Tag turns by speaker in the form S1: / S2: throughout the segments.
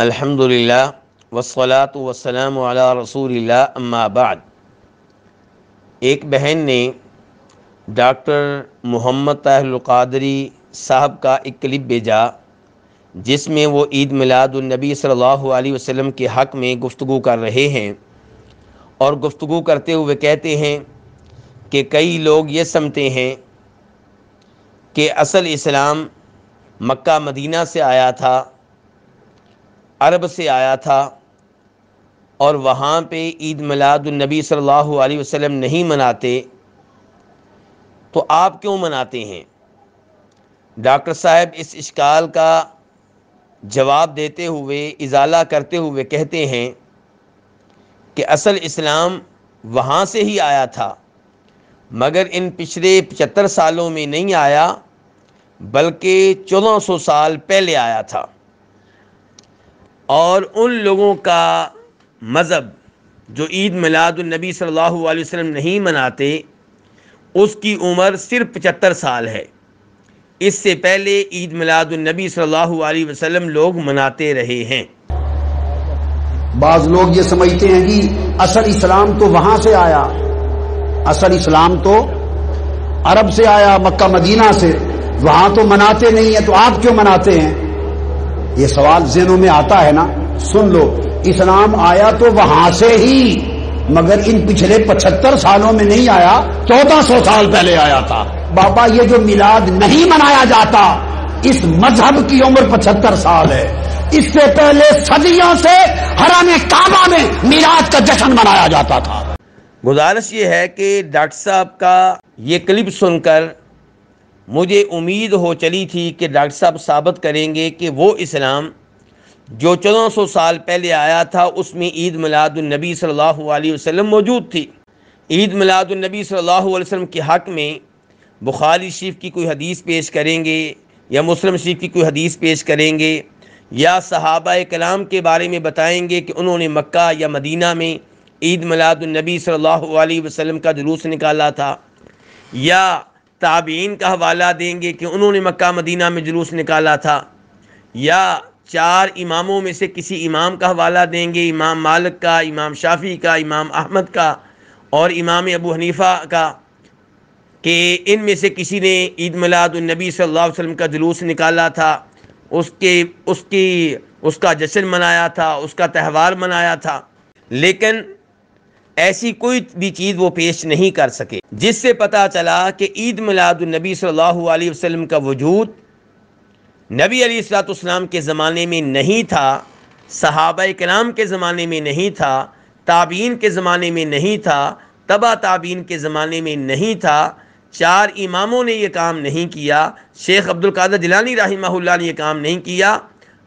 S1: الحمد للہ وسلاۃ وسلم علی رسول اللہ اما بعد۔ ایک بہن نے ڈاکٹر محمد طاہر القادری صاحب کا ایک کلپ بھیجا، جس میں وہ عید میلاد النبی صلی اللہ علیہ وسلم کے حق میں گفتگو کر رہے ہیں۔ اور گفتگو کرتے ہوئے کہتے ہیں کہ کئی لوگ یہ سمجھتے ہیں کہ اصل اسلام مکہ مدینہ سے آیا تھا۔ عرب سے آیا تھا اور وہاں پہ عید میلاد النبی صلی اللہ علیہ وسلم نہیں مناتے، تو آپ کیوں مناتے ہیں؟ ڈاکٹر صاحب اس اشکال کا جواب دیتے ہوئے، ازالہ کرتے ہوئے کہتے ہیں کہ اصل اسلام وہاں سے ہی آیا تھا، مگر ان پچھلے پچہتر سالوں میں نہیں آیا، بلکہ چودہ سو سال پہلے آیا تھا۔ اور ان لوگوں کا مذہب جو عید میلاد النبی صلی اللہ علیہ وسلم نہیں مناتے، اس کی عمر صرف پچہتر سال ہے۔ اس سے پہلے عید میلاد النبی صلی اللہ علیہ وسلم لوگ مناتے رہے ہیں۔
S2: بعض لوگ یہ سمجھتے ہیں کہ اصل اسلام تو وہاں سے آیا۔ اصل اسلام تو عرب سے آیا، مکہ، مدینہ سے۔ وہاں تو مناتے نہیں ہیں، تو آپ کیوں مناتے ہیں؟ یہ سوال ذہنوں میں آتا ہے نا، سن لو، اسلام آیا تو وہاں سے ہی، مگر ان پچھلے پچہتر سالوں میں نہیں آیا، چودہ سو سال پہلے آیا تھا۔ بابا، یہ جو میلاد نہیں منایا جاتا، اس مذہب کی عمر پچہتر سال ہے۔ اس سے پہلے صدیوں سے حرام کعبہ میں میلاد کا جشن منایا جاتا تھا۔
S1: گزارش یہ ہے کہ ڈاکٹر صاحب کا یہ کلپ سن کر مجھے امید ہو چلی تھی کہ ڈاکٹر صاحب ثابت کریں گے کہ وہ اسلام جو چودہ سو سال پہلے آیا تھا، اس میں عید میلاد النبی صلی اللہ علیہ وسلم موجود تھی۔ عید میلاد النبی صلی اللہ علیہ وسلم کے حق میں بخاری شریف کی کوئی حدیث پیش کریں گے یا مسلم شریف کی کوئی حدیث پیش کریں گے یا صحابہ کلام کے بارے میں بتائیں گے کہ انہوں نے مکہ یا مدینہ میں عید میلاد النبی صلی اللہ علیہ وسلم کا جلوس نکالا تھا یا تابعین کا حوالہ دیں گے کہ انہوں نے مکہ مدینہ میں جلوس نکالا تھا۔ یا چار اماموں میں سے کسی امام کا حوالہ دیں گے، امام مالک کا، امام شافی کا، امام احمد کا اور امام ابو حنیفہ کا کہ ان میں سے کسی نے عید میلاد النبی صلی اللہ علیہ وسلم کا جلوس نکالا تھا، اس کے، اس کی، اس کا جشن منایا تھا، اس کا تہوار منایا تھا۔ لیکن ایسی کوئی بھی چیز وہ پیش نہیں کر سکے۔ جس سے پتہ چلا کہ عید میلاد النبی صلی اللہ علیہ وسلم کا وجود نبی علیہ السلاۃ والسلام کے زمانے میں نہیں تھا، صحابہ کرام کے زمانے میں نہیں تھا، تابعین کے زمانے میں نہیں تھا تبا تابعین کے زمانے میں نہیں تھا، چار اماموں نے یہ کام نہیں کیا، شیخ عبد القادر جلانی رحمہ اللہ نے یہ کام نہیں کیا۔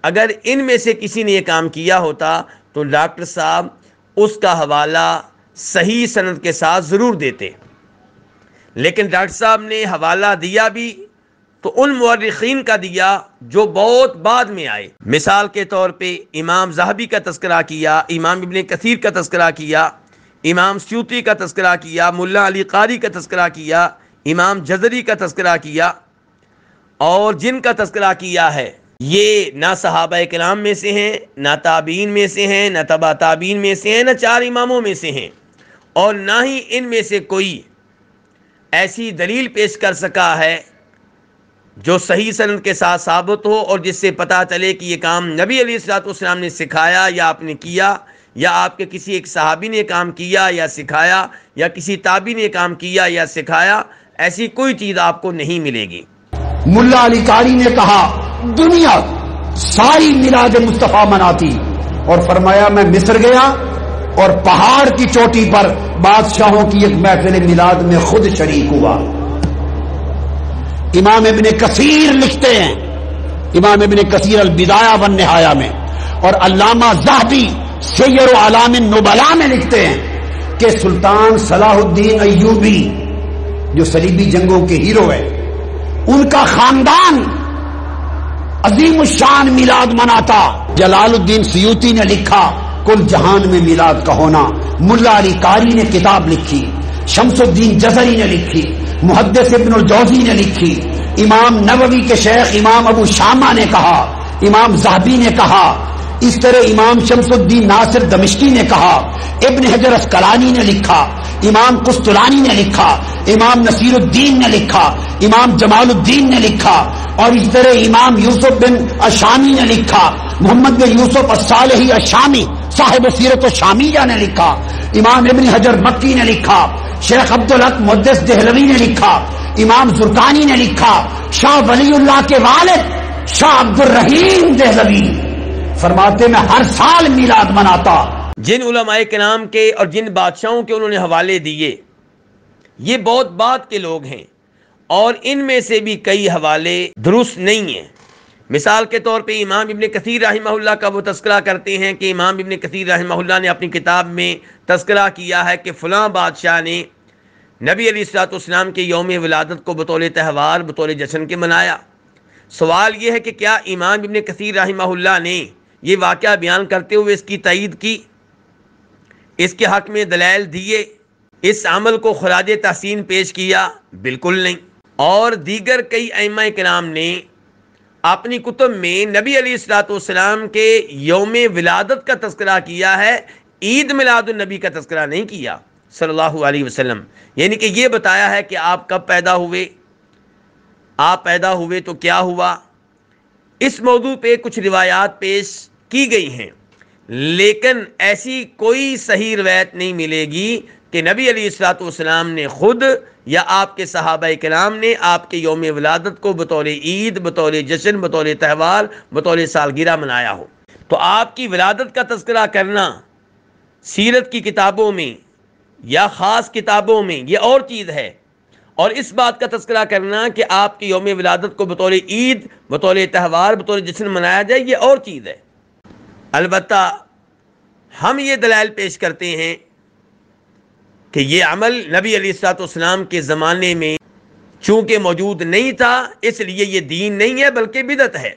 S1: اگر ان میں سے کسی نے یہ کام کیا ہوتا تو ڈاکٹر صاحب اس کا حوالہ صحیح صنعت کے ساتھ ضرور دیتے۔ لیکن ڈاکٹر صاحب نے حوالہ دیا بھی تو ان مورخین کا دیا جو بہت بعد میں آئے۔ مثال کے طور پہ امام زہبی کا تذکرہ کیا، امام ابن کثیر کا تذکرہ کیا، امام سیوتی کا تذکرہ کیا، ملا علی قاری کا تذکرہ کیا، امام جزری کا تذکرہ کیا اور جن کا تذکرہ کیا ہے، یہ نہ صحابہ کلام میں سے ہیں، نہ تابعین میں سے ہیں، نہ تبا تابعین میں سے ہیں، نہ چار اماموں میں سے ہیں۔ اور نہ ہی ان میں سے کوئی ایسی دلیل پیش کر سکا ہے جو صحیح صنعت کے ساتھ ثابت ہو اور جس سے پتہ چلے کہ یہ کام نبی علیہ السلاۃ والسلام نے سکھایا یا آپ نے کیا یا آپ کے کسی ایک صحابی نے کام کیا یا سکھایا یا کسی تابی نے کام کیا یا سکھایا، ایسی کوئی چیز آپ کو نہیں ملے گی۔
S2: ملا علی کاری نے کہا، دنیا ساری میلاد مصطفیٰ مناتی اور فرمایا، میں مصر گیا اور پہاڑ کی چوٹی پر بادشاہوں کی ایک محفل میلاد میں خود شریک ہوا۔ امام ابن کثیر لکھتے ہیں۔ امام ابن کثیر البدایا ون نہایا میں۔ اور علامہ زاہبی سیر و علام نبلا میں لکھتے ہیں کہ سلطان صلاح الدین ایوبی جو سلیبی جنگوں کے ہیرو ہے ان کا خاندان عظیم الشان میلاد مناتا۔ جلال الدین سیوتی نے لکھا کل جہان میں میلاد کا ہونا۔ ملا علی کاری نے کتاب لکھی، شمس الدین جزری نے لکھی، محدث ابن الجوزی نے لکھی۔ امام نووی کے شیخ امام ابو شامہ نے کہا، امام زہبی نے کہا، اس طرح امام شمس الدین ناصر دمشقی نے کہا، ابن حجر اسکلانی نے لکھا، امام قسطلانی نے لکھا، امام نصیر الدین نے لکھا، امام جمال الدین نے لکھا، اور اس طرح امام یوسف بن اشامی نے لکھا، محمد بن یوسف الصالحی اشامی صاحب سیرت و شامیہ نے لکھا، امام ابن حجر مکی نے لکھا، شیخ عبدالحق مدس دہلوی نے لکھا، امام زرکانی نے لکھا، شاہ ولی اللہ کے والد شاہ عبد الرحیم دہلوی۔ فرماتے میں ہر سال میلاد مناتا۔
S1: جن علماء کے نام کے اور جن بادشاہوں کے انہوں نے حوالے دیے، یہ بہت بات کے لوگ ہیں، اور ان میں سے بھی کئی حوالے درست نہیں ہیں۔ مثال کے طور پہ امام ابن کثیر رحمہ اللہ کا وہ تذکرہ کرتے ہیں کہ امام ابن کثیر رحمہ اللہ نے اپنی کتاب میں تذکرہ کیا ہے کہ فلاں بادشاہ نے نبی علیہ السلاۃ والسلام کے یوم ولادت کو بطول تہوار بطول جشن کے منایا۔ سوال یہ ہے کہ کیا امام ابن کثیر رحمہ اللہ نے یہ واقعہ بیان کرتے ہوئے اس کی تعید کی؟ اس کے حق میں دلائل دیے، اس عمل کو خراج تحسین پیش کیا؟ بالکل نہیں۔ اور دیگر کئی ائمہ کرام نے اپنی کتب میں نبی علی السلاۃ والسلام کے یوم ولادت کا تذکرہ کیا ہے، عید میلاد النبی کا تذکرہ نہیں کیا، صلی اللہ علیہ وسلم۔ یعنی کہ یہ بتایا ہے کہ آپ کب پیدا ہوئے، آپ پیدا ہوئے تو کیا ہوا؟ اس موضوع پہ کچھ روایات پیش کی گئی ہیں، لیکن ایسی کوئی صحیح روایت نہیں ملے گی کہ نبی علیہ السلاۃ والسلام نے خود یا آپ کے صحابہ کلام نے آپ کے یوم ولادت کو بطور عید، بطور جشن، بطور تہوار، بطور سالگرہ منایا ہو۔ تو آپ کی ولادت کا تذکرہ کرنا سیرت کی کتابوں میں یا خاص کتابوں میں یہ اور چیز ہے۔ اور اس بات کا تذکرہ کرنا کہ آپ کی یوم ولادت کو بطور عید، بطور تہوار، بطور جشن منایا جائے، یہ اور چیز ہے۔ البتہ ہم یہ دلائل پیش کرتے ہیں کہ یہ عمل نبی علیہ السلاط والسلام کے زمانے میں چونکہ موجود نہیں تھا، اس لیے یہ دین نہیں ہے بلکہ بدت ہے۔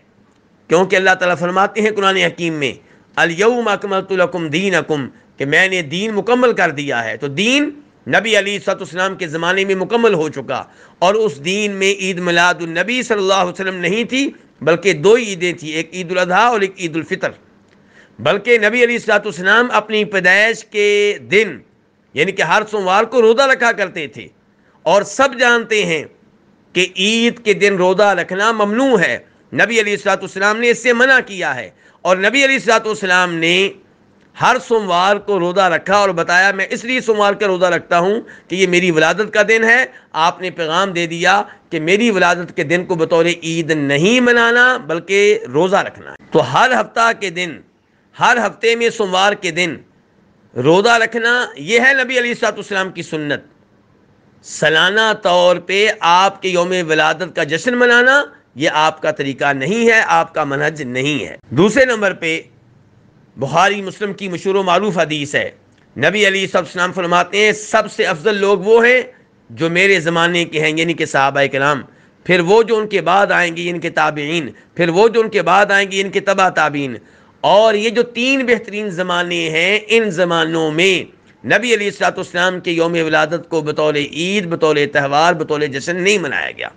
S1: کیونکہ اللہ تعالیٰ فرماتے ہیں قرآن حکیم میں الیوم اکملت لکم دینکم کہ میں نے دین مکمل کر دیا ہے۔ تو دین نبی علی صلاح السلام کے زمانے میں مکمل ہو چکا۔ اور اس دین میں عید میلاد النبی صلی اللہ علیہ وسلم نہیں تھی، بلکہ دو عیدیں تھیں، ایک عید الاضحیٰ اور ایک عید الفطر۔ بلکہ نبی علی صلاحت السلام اپنی پیدائش کے دن یعنی کہ ہر سوموار کو روزہ رکھا کرتے تھے۔ اور سب جانتے ہیں کہ عید کے دن روزہ رکھنا ممنوع ہے۔ نبی علی السلاۃ السلام نے اس سے منع کیا ہے۔ اور نبی علی السلاۃ السلام نے ہر سوموار کو روزہ رکھا اور بتایا، میں اس لیے سوموار کا روزہ رکھتا ہوں کہ یہ میری ولادت کا دن ہے۔ آپ نے پیغام دے دیا کہ میری ولادت کے دن کو بطور عید نہیں منانا، بلکہ روزہ رکھنا تو ہر ہفتہ کے دن، ہر ہفتے میں سوموار کے دن روزہ رکھنا، یہ ہے نبی علی صاحب السلام کی سنت۔ سالانہ طور پہ آپ کے یوم ولادت کا جشن منانا، یہ آپ کا طریقہ نہیں ہے، آپ کا منہج نہیں ہے۔ دوسرے نمبر پہ بخاری مسلم کی مشہور و معروف حدیث ہے۔ نبی علی صاحب السلام فرماتے ہیں، سب سے افضل لوگ وہ ہیں جو میرے زمانے کے ہیں یعنی کہ صحابہ کلام پھر وہ جو ان کے بعد آئیں گے یعنی ان کے تابعین۔ پھر وہ جو ان کے بعد آئیں گے یعنی ان کے تبا تابعین۔ اور یہ جو تین بہترین زمانے ہیں ان زمانوں میں نبی علیہ السلاط اسلام کے یوم ولادت کو بطور عید، بطور تہوار، بطور جشن نہیں منایا گیا۔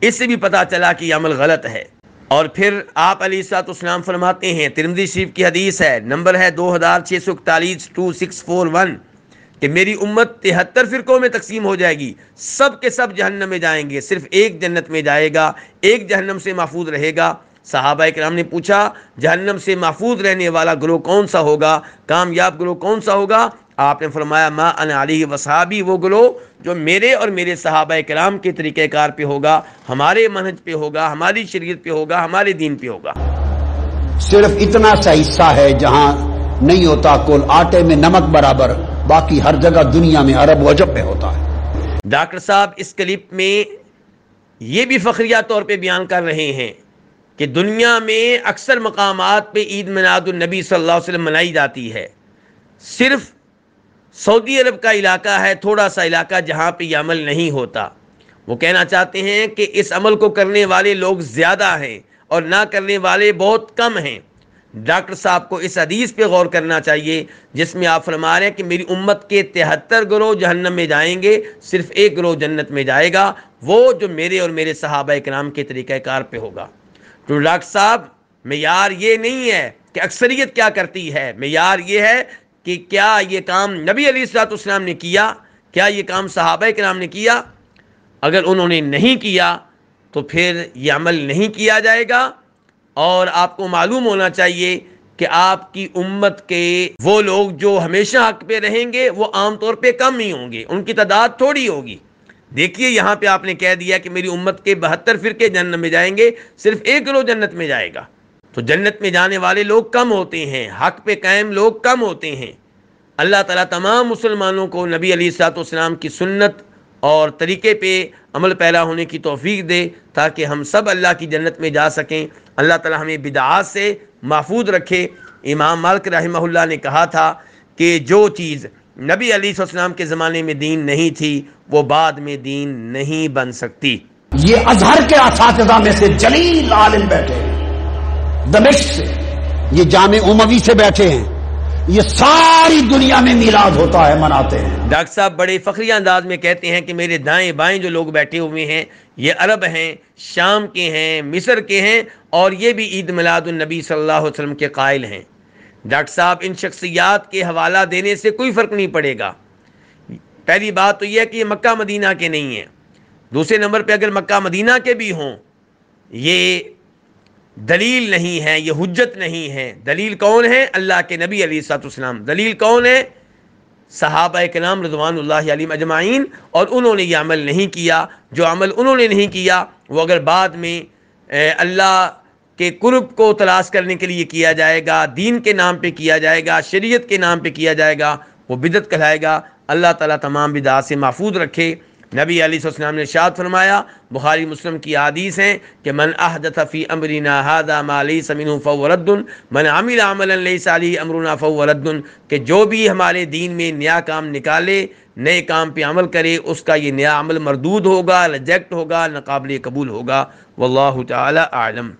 S1: اس سے بھی پتہ چلا کہ یہ عمل غلط ہے۔ اور پھر آپ علیہ السلاط اسلام فرماتے ہیں ترمدی شریف کی حدیث ہے، نمبر ہے دو ہزار چھ سو اکتالیس ٹو سکس فور ون، کہ میری امت تہتر فرقوں میں تقسیم ہو جائے گی۔ سب کے سب جہنم میں جائیں گے، صرف ایک جنت میں جائے گا، ایک جہنم سے محفوظ رہے گا۔ صحابہ کرام نے پوچھا جہنم سے محفوظ رہنے والا گروہ کون سا ہوگا؟ کامیاب گروہ کون سا ہوگا؟ آپ نے فرمایا ما ان علی وصحابی وہ گروہ جو میرے اور میرے صحابہ کرام کے طریقہ کار پہ ہوگا ہمارے منہج پہ ہوگا ہماری شریعت پہ ہوگا ہمارے دین پہ ہوگا۔
S2: صرف اتنا سا حصہ ہے جہاں نہیں ہوتا کل آٹے میں نمک برابر باقی ہر جگہ دنیا میں عرب وجب پہ ہوتا ہے۔
S1: ڈاکٹر صاحب اس کلپ میں یہ بھی فخریہ طور پہ بیان کر رہے ہیں۔ کہ دنیا میں اکثر مقامات پہ عید مناد النبی صلی اللہ علیہ وسلم منائی جاتی ہے۔ صرف سعودی عرب کا علاقہ ہے، تھوڑا سا علاقہ جہاں پہ یہ عمل نہیں ہوتا۔ وہ کہنا چاہتے ہیں کہ اس عمل کو کرنے والے لوگ زیادہ ہیں اور نہ کرنے والے بہت کم ہیں۔ ڈاکٹر صاحب کو اس حدیث پہ غور کرنا چاہیے، جس میں آپ فرما رہے ہیں کہ میری امت کے تہتر گروہ جہنم میں جائیں گے، صرف ایک گروہ جنت میں جائے گا، وہ جو میرے اور میرے صحابہ کرام کے طریقہ کار پہ ہوگا۔ تو ڈاکٹر صاحب، معیار یہ نہیں ہے کہ اکثریت کیا کرتی ہے۔ معیار یہ ہے کہ کیا یہ کام نبی علیہ السلاۃ السلام نے کیا؟ کیا یہ کام صحابہ کرام نے کیا؟ اگر انہوں نے نہیں کیا تو پھر یہ عمل نہیں کیا جائے گا۔ اور آپ کو معلوم ہونا چاہیے کہ آپ کی امت کے وہ لوگ جو ہمیشہ حق پہ رہیں گے، وہ عام طور پہ کم ہی ہوں گے۔ ان کی تعداد تھوڑی ہوگی۔ دیکھیے، یہاں پہ آپ نے کہہ دیا کہ میری امت کے بہتر فرقے جنت میں جائیں گے، صرف ایک لوگ جنت میں جائے گا۔ تو جنت میں جانے والے لوگ کم ہوتے ہیں، حق پہ قائم لوگ کم ہوتے ہیں۔ اللہ تعالیٰ تمام مسلمانوں کو نبی علی سات والسلام کی سنت اور طریقے پہ عمل پیدا ہونے کی توفیق دے تاکہ ہم سب اللہ کی جنت میں جا سکیں۔ اللہ تعالیٰ ہمیں بدعات سے محفوظ رکھے۔ امام مالک رحمہ اللہ نے کہا تھا کہ جو چیز نبی علیہ السلام کے زمانے میں دین نہیں تھی وہ بعد میں دین نہیں بن سکتی۔
S2: یہ اظہر کے اساتذہ میں سے جلیل عالم بیٹھے ہیں۔ دمشق سے یہ جامع اموی سے بیٹھے ہیں۔ یہ ساری دنیا میں میلاد ہوتا ہے مناتے ہیں۔
S1: ڈاکٹر صاحب بڑے فخری انداز میں کہتے ہیں کہ میرے دائیں بائیں جو لوگ بیٹھے ہوئے ہیں یہ عرب ہیں شام کے ہیں مصر کے ہیں اور یہ بھی عید میلاد النبی صلی اللہ علیہ وسلم کے قائل ہیں۔ ڈاکٹر صاحب، ان شخصیات کے حوالہ دینے سے کوئی فرق نہیں پڑے گا۔ پہلی بات تو یہ ہے کہ یہ مکہ مدینہ کے نہیں ہیں۔ دوسرے نمبر پہ اگر مکہ مدینہ کے بھی ہوں، یہ دلیل نہیں ہے، یہ حجت نہیں ہے۔ دلیل کون ہے؟ اللہ کے نبی علیہ سات اسلام دلیل کون ہے؟ صحابہ کرام رضوان اللہ علیہ اجمعین، اور انہوں نے یہ عمل نہیں کیا۔ جو عمل انہوں نے نہیں کیا، وہ اگر بعد میں اللہ کے قرب کو تلاش کرنے کے لیے کیا جائے گا، دین کے نام پہ کیا جائے گا، شریعت کے نام پہ کیا جائے گا، وہ بدت کہلائے گا۔ اللہ تعالیٰ تمام بدعات سے محفوظ رکھے۔ نبی علیہ السلام نے شاد فرمایا، بخاری مسلم کی حدیث ہیں کہ من احدث فی امرنا هذا ما ليس منه فهو رد، من عمل عملا ليس عليه امرنا فهو رد، کہ جو بھی ہمارے دین میں نیا کام نکالے، نئے کام پہ عمل کرے، اس کا یہ نیا عمل مردود ہوگا ریجیکٹ ہوگا ناقابل قبول ہوگا۔ واللہ تعالی اعلم۔